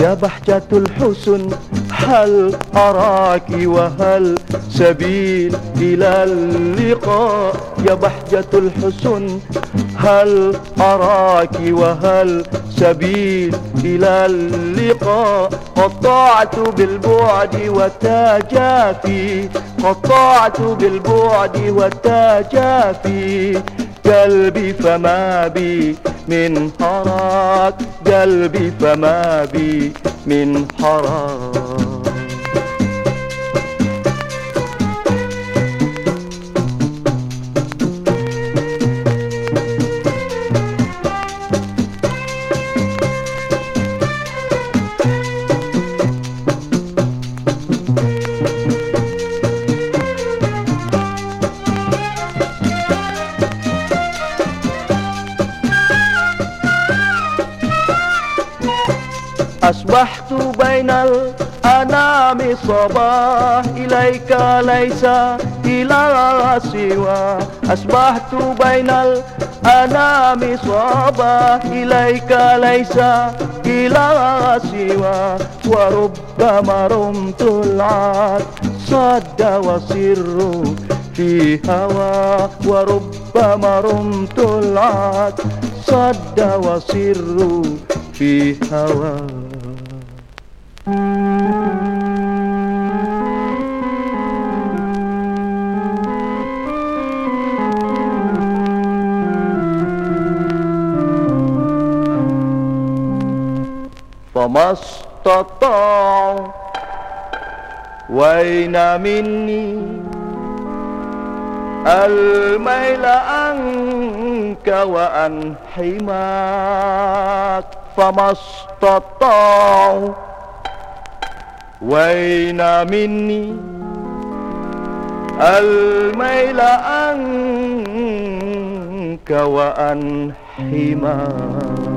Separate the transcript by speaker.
Speaker 1: يا بحجة الحسن هل أراك وهل سبيل إلى اللقاء؟ يا بحجة الحسن هل أراك وهل سبيل إلى اللقاء؟ قطعت بالبعد والتجافي قطعت بالبعد والتجافي قلبي فما بي من حراك قلبي فما بي من حراك أصبحت بين الأنام صباح إليك ليس إلى سوى أصبحت بين الأنام صباح إليك ليس إلى سوى وربما رمت العاد صد وسر في هوى وربما رمت العاد صد وسر في هوى فما استطاعوا وين مني الميل عنك وأن حماك فما استطاعوا وين مني الميل عنك وأن حماك